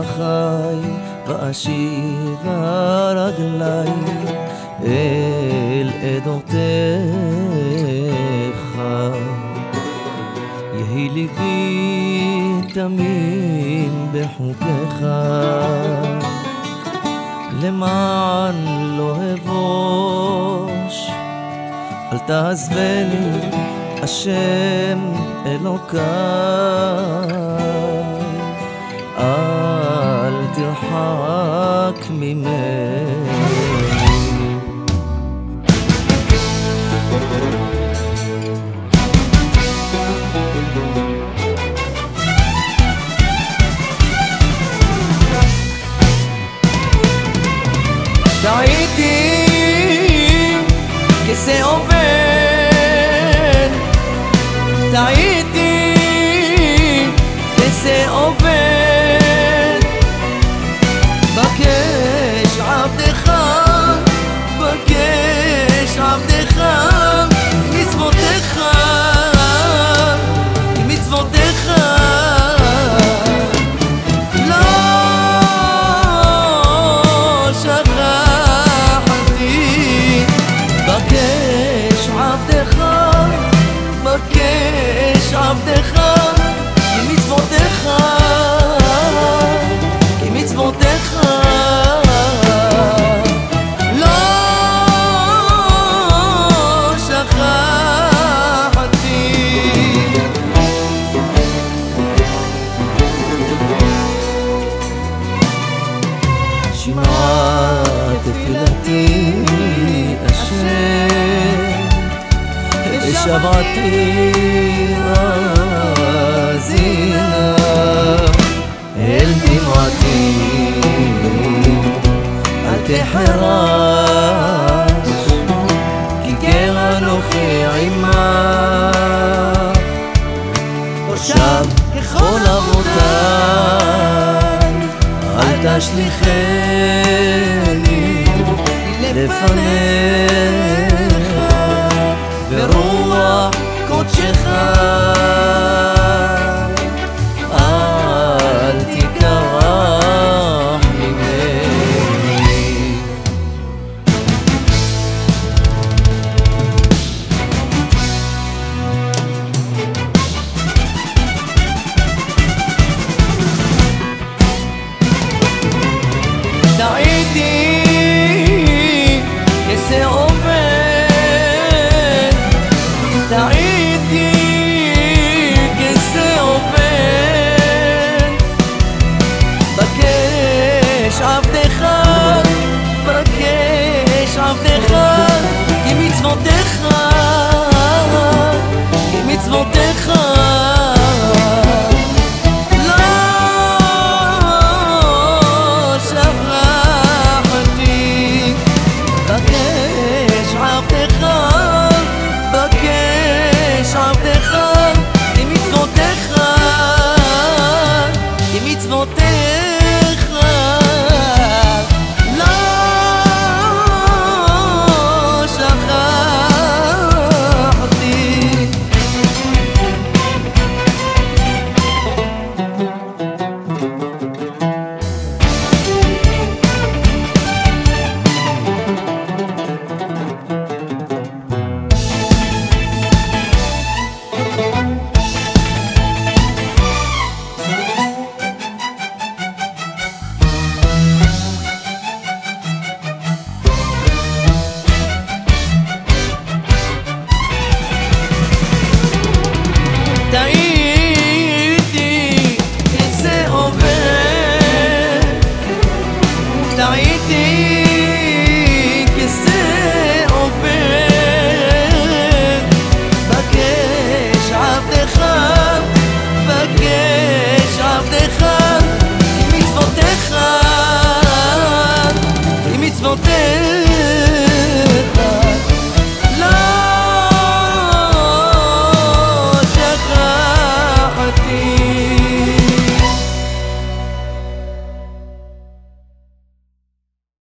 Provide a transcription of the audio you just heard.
דרכי ואשיבה רגלי אל עדותיך. יהי ליבי תמים בחוקיך, למען לא אבוש, אל תעזבני, השם אלוקיי. me mad. Don't eat it, que se שמע תפילתי אשר שבעתי האזינה אל דמעתי אל תחרש כי גר אנוכי עמך תושב ככל אבותיי אל תשליכני לפניך ברוח קודשך לך la été